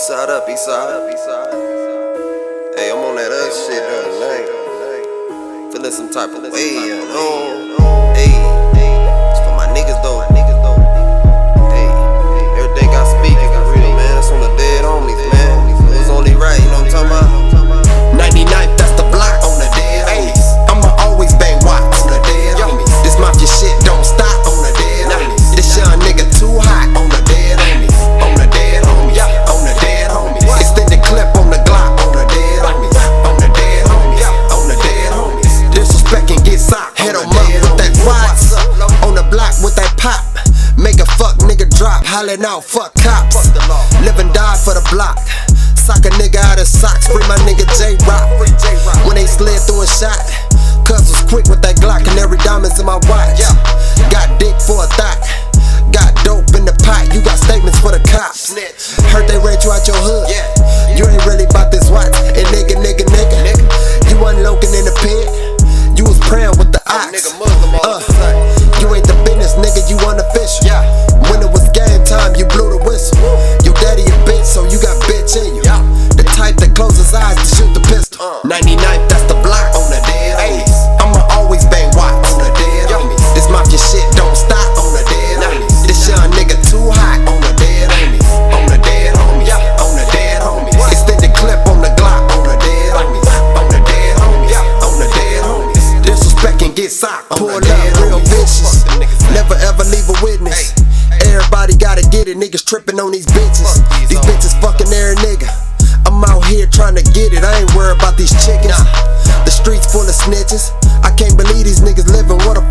East side up, east side up, east side. Hey, I'm on that other shit though tonight. Feeling some type of way, you know. Hey, Make a fuck nigga drop. Hollin' out, fuck cops. fuck the Live and die for the block. Sock a nigga out of socks. Free my nigga J Rock. When they slid through a shot. Cuz was quick with that Glock and every diamonds in my watch. Got dick for a thought. Got dope in the pot. You got statements for the cops. Heard they read you out your hood. You ain't really about this watch. And nigga, nigga, nigga. You wasn't loking in the pit. You was praying with the ox. Nigga Muslim all Uh, it. Niggas tripping on these bitches. These bitches fucking every nigga. I'm out here trying to get it. I ain't worried about these chickens. The streets full of snitches. I can't believe these niggas living. What the